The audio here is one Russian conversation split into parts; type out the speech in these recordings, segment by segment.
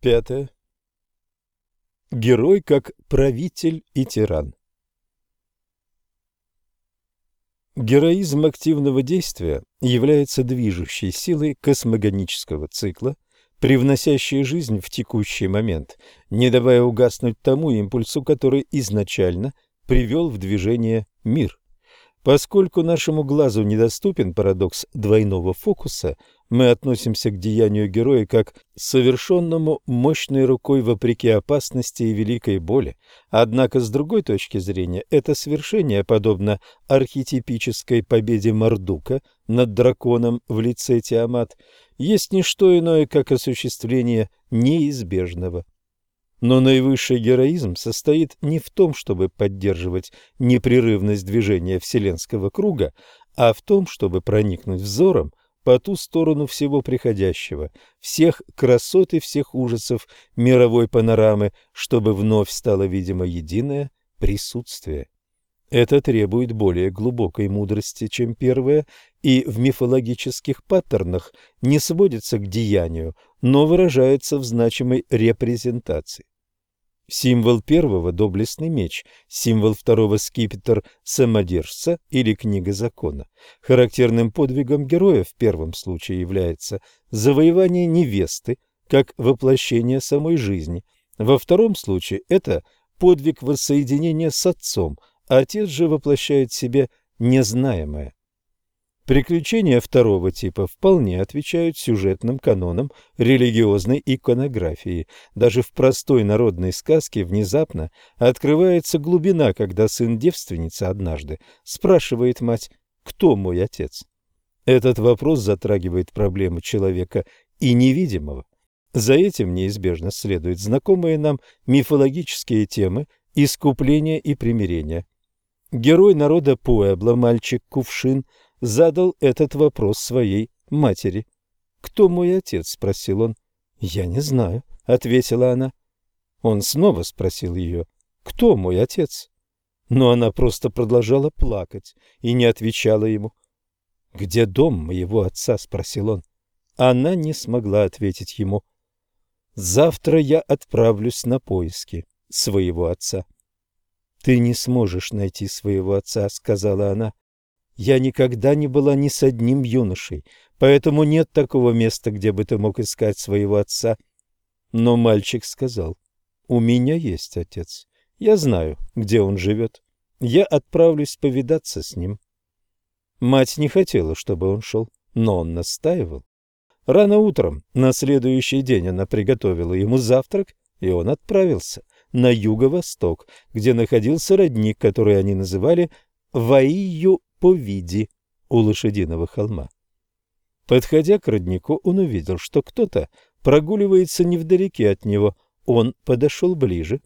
Пятое. Герой как правитель и тиран. Героизм активного действия является движущей силой космогонического цикла, привносящей жизнь в текущий момент, не давая угаснуть тому импульсу, который изначально привел в движение мир. Поскольку нашему глазу недоступен парадокс двойного фокуса, мы относимся к деянию героя как совершенному мощной рукой вопреки опасности и великой боли. Однако, с другой точки зрения, это свершение, подобно архетипической победе Мардука над драконом в лице Тиамат, есть не что иное, как осуществление неизбежного. Но наивысший героизм состоит не в том, чтобы поддерживать непрерывность движения Вселенского круга, а в том, чтобы проникнуть взором по ту сторону всего приходящего, всех красот и всех ужасов мировой панорамы, чтобы вновь стало видимо единое присутствие. Это требует более глубокой мудрости, чем первое, и в мифологических паттернах не сводится к деянию, но выражается в значимой репрезентации. Символ первого – доблестный меч, символ второго – скипетр самодержца или книга закона. Характерным подвигом героя в первом случае является завоевание невесты, как воплощение самой жизни. Во втором случае это подвиг воссоединения с отцом, а отец же воплощает в себе незнаемое. Приключения второго типа вполне отвечают сюжетным канонам религиозной иконографии. Даже в простой народной сказке внезапно открывается глубина, когда сын девственницы однажды спрашивает мать «Кто мой отец?». Этот вопрос затрагивает проблему человека и невидимого. За этим неизбежно следуют знакомые нам мифологические темы искупления и примирения. Герой народа Пуэбло, мальчик Кувшин – задал этот вопрос своей матери. «Кто мой отец?» – спросил он. «Я не знаю», – ответила она. Он снова спросил ее, «Кто мой отец?» Но она просто продолжала плакать и не отвечала ему. «Где дом моего отца?» – спросил он. Она не смогла ответить ему. «Завтра я отправлюсь на поиски своего отца». «Ты не сможешь найти своего отца», — сказала она. Я никогда не была ни с одним юношей, поэтому нет такого места, где бы ты мог искать своего отца. Но мальчик сказал, у меня есть отец. Я знаю, где он живет. Я отправлюсь повидаться с ним. Мать не хотела, чтобы он шел, но он настаивал. Рано утром, на следующий день, она приготовила ему завтрак, и он отправился на юго-восток, где находился родник, который они называли Ваию по виде у лошадиного холма. Подходя к роднику, он увидел, что кто-то прогуливается невдалеке от него. Он подошел ближе.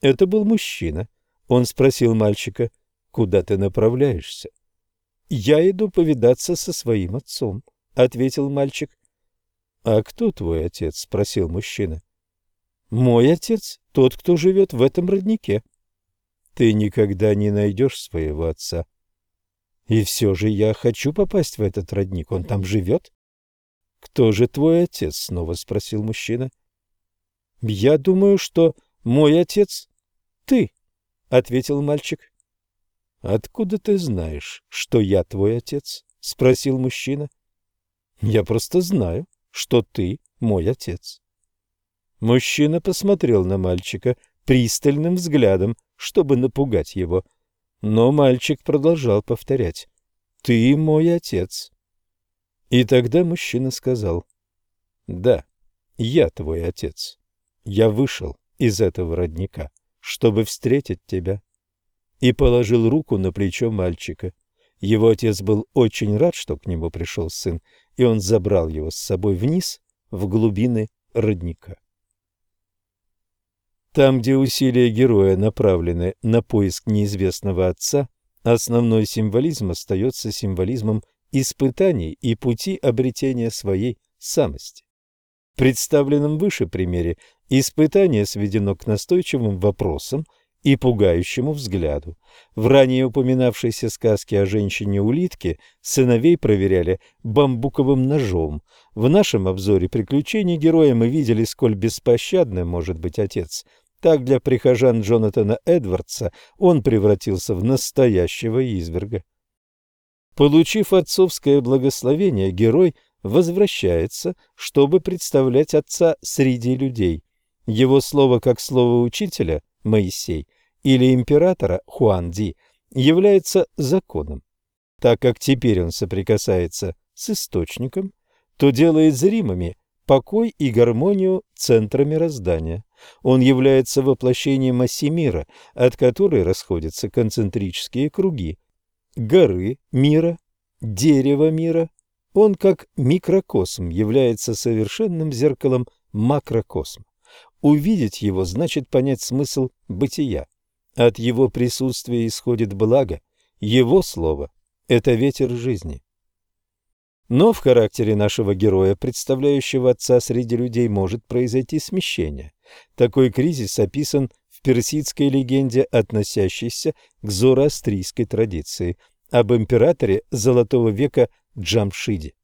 Это был мужчина. Он спросил мальчика, «Куда ты направляешься?» «Я иду повидаться со своим отцом», — ответил мальчик. «А кто твой отец?» — спросил мужчина. «Мой отец — тот, кто живет в этом роднике». «Ты никогда не найдешь своего отца», и все же я хочу попасть в этот родник. Он там живет? — Кто же твой отец? — снова спросил мужчина. — Я думаю, что мой отец — ты, — ответил мальчик. — Откуда ты знаешь, что я твой отец? — спросил мужчина. — Я просто знаю, что ты мой отец. Мужчина посмотрел на мальчика пристальным взглядом, чтобы напугать его. Но мальчик продолжал повторять. «Ты мой отец». И тогда мужчина сказал. «Да, я твой отец. Я вышел из этого родника, чтобы встретить тебя». И положил руку на плечо мальчика. Его отец был очень рад, что к нему пришел сын, и он забрал его с собой вниз, в глубины родника. Там, где усилия героя направлены на поиск неизвестного отца, основной символизм остается символизмом испытаний и пути обретения своей самости. В представленном выше примере испытание сведено к настойчивым вопросам и пугающему взгляду. В ранее упоминавшейся сказке о женщине-улитке сыновей проверяли бамбуковым ножом. В нашем обзоре приключений героя мы видели, сколь беспощадным может быть отец. Так для прихожан Джонатана Эдвардса он превратился в настоящего изверга. Получив отцовское благословение, герой возвращается, чтобы представлять отца среди людей. Его слово как слово учителя Моисей или императора Хуанди является законом. Так как теперь он соприкасается с источником, то делает зримыми покой и гармонию центра мироздания. Он является воплощением оси мира, от которой расходятся концентрические круги, горы мира, дерево мира. Он, как микрокосм, является совершенным зеркалом макрокосма. Увидеть его значит понять смысл бытия. От его присутствия исходит благо. Его слово – это ветер жизни. Но в характере нашего героя, представляющего отца среди людей, может произойти смещение. Такой кризис описан в персидской легенде, относящейся к зороастрийской традиции, об императоре Золотого века Джамшиде.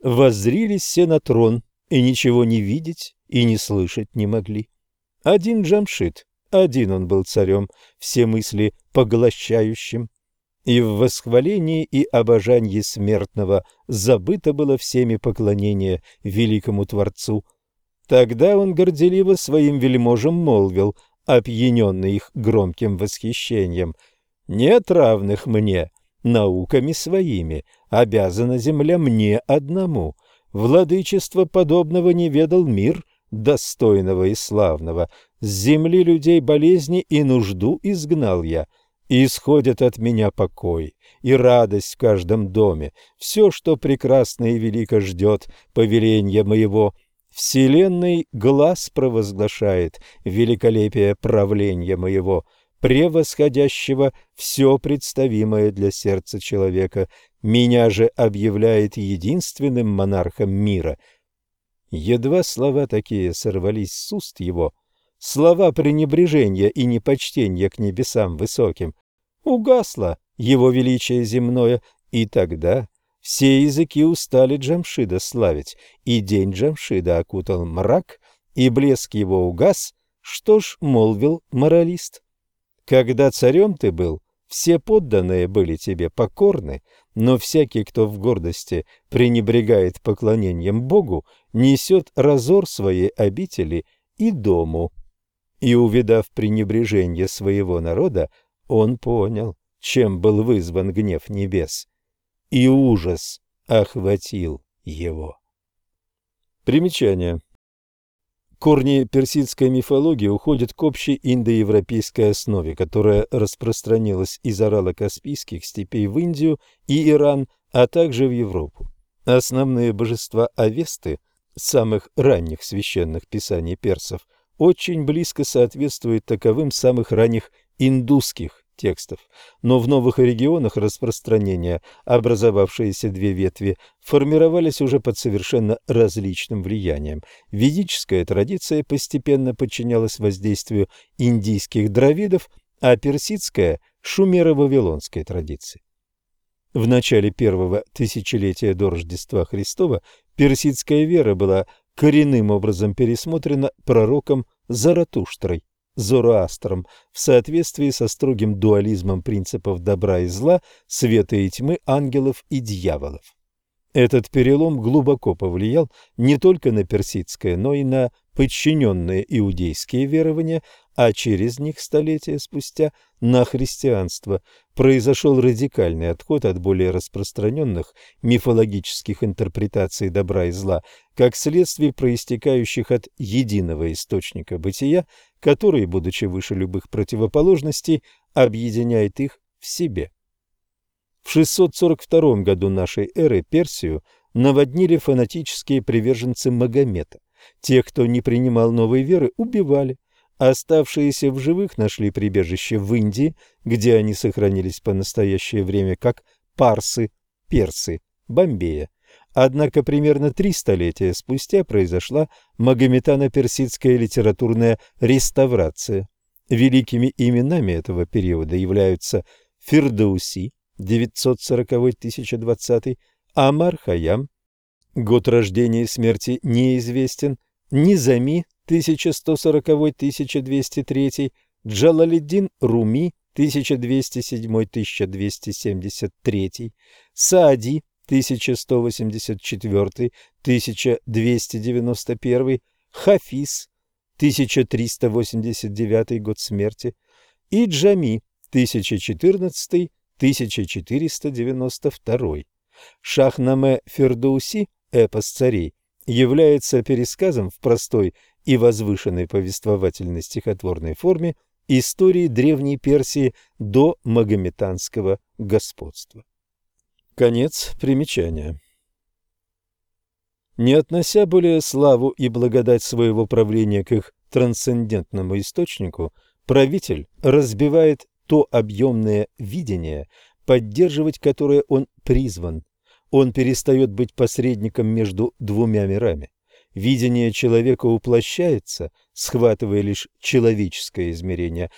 «Воззрились все на трон, и ничего не видеть и не слышать не могли. Один Джамшид, один он был царем, все мысли поглощающим. И в восхвалении и обожании смертного забыто было всеми поклонение великому Творцу. Тогда он горделиво своим вельможам молвил, опьяненный их громким восхищением, «Нет равных мне, науками своими, обязана земля мне одному. Владычество подобного не ведал мир, достойного и славного. С земли людей болезни и нужду изгнал я. И исходит от меня покой и радость в каждом доме. Все, что прекрасно и велико ждет повеления моего. Вселенной глаз провозглашает великолепие правления моего, превосходящего все представимое для сердца человека. Меня же объявляет единственным монархом мира — Едва слова такие сорвались с уст его, слова пренебрежения и непочтения к небесам высоким, угасло его величие земное, и тогда все языки устали Джамшида славить, и день Джамшида окутал мрак, и блеск его угас, что ж, молвил моралист. Когда царем ты был, все подданные были тебе покорны, но всякий, кто в гордости пренебрегает поклонением Богу, несет разор своей обители и дому. И, увидав пренебрежение своего народа, он понял, чем был вызван гнев небес, и ужас охватил его. Примечание. Корни персидской мифологии уходят к общей индоевропейской основе, которая распространилась из Арала-Каспийских степей в Индию и Иран, а также в Европу. Основные божества Авесты, самых ранних священных писаний персов, очень близко соответствуют таковым самых ранних индусских текстов, но в новых регионах распространения образовавшиеся две ветви формировались уже под совершенно различным влиянием. Ведическая традиция постепенно подчинялась воздействию индийских дравидов, а персидская – шумеро-вавилонской традиции. В начале первого тысячелетия до Рождества Христова персидская вера была коренным образом пересмотрена пророком Заратуштрой. Зороастром в соответствии со строгим дуализмом принципов добра и зла, света и тьмы, ангелов и дьяволов. Этот перелом глубоко повлиял не только на персидское, но и на подчиненные иудейские верования, а через них столетия спустя на христианство произошел радикальный отход от более распространенных мифологических интерпретаций добра и зла, как следствие проистекающих от единого источника бытия, который, будучи выше любых противоположностей, объединяет их в себе. В 642 году нашей эры Персию наводнили фанатические приверженцы Магомета. Тех, кто не принимал новой веры, убивали, Оставшиеся в живых нашли прибежище в Индии, где они сохранились по настоящее время как парсы, персы, Бомбея. Однако примерно три столетия спустя произошла магометано-персидская литературная реставрация. Великими именами этого периода являются Фирдауси 940-1020, Амар Хаям, год рождения и смерти неизвестен, Низами 1140-1203, Джалалиддин Руми 1207-1273, Саади 1184-1291, Хафиз 1389 год смерти и Джами 1014-1492. Шахнаме Фердоуси, эпос царей, является пересказом в простой и возвышенной повествовательной стихотворной форме истории Древней Персии до магометанского господства. Конец примечания. Не относя более славу и благодать своего правления к их трансцендентному источнику, правитель разбивает то объемное видение, поддерживать которое он призван. Он перестает быть посредником между двумя мирами. Видение человека уплощается, схватывая лишь человеческое измерение,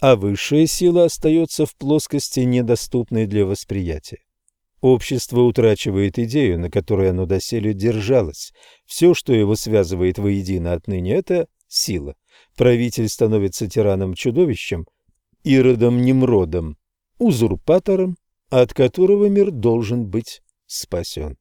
а высшая сила остается в плоскости, недоступной для восприятия. Общество утрачивает идею, на которой оно доселе держалось. Все, что его связывает воедино отныне, это сила. Правитель становится тираном-чудовищем, иродом-немродом, узурпатором, от которого мир должен быть спасен.